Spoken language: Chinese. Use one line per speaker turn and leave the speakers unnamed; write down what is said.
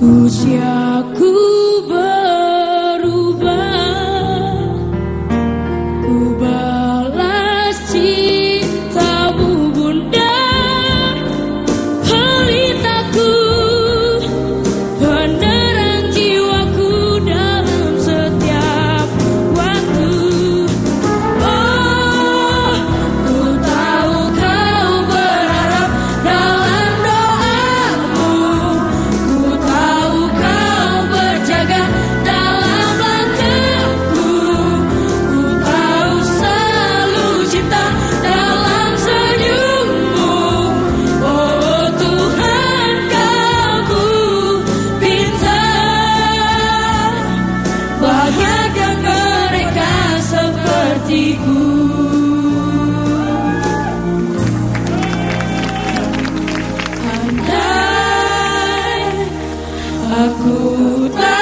无暇 Good night.